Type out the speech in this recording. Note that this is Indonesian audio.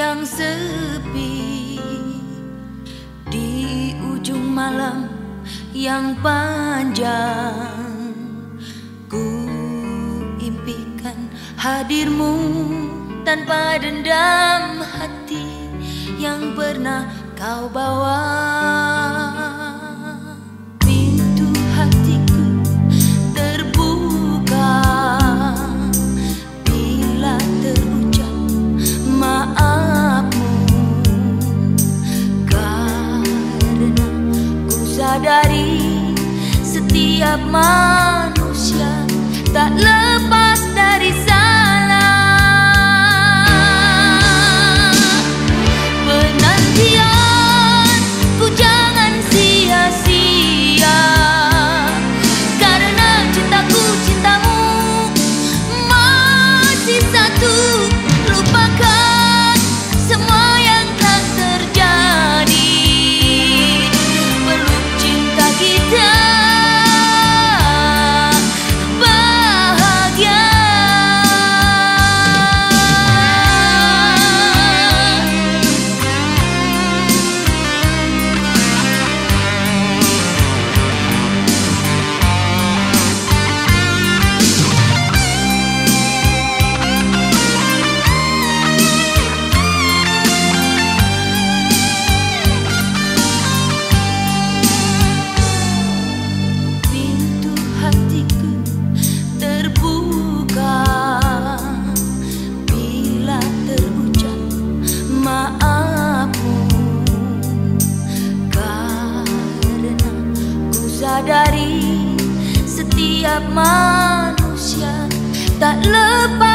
yang sepi Di ujung malam yang panjang. Ku impikan hadirmu tanpa dendam hati yang pernah kau bawa setiap manusia Tak lepas sadari setiap manusia Tak lepas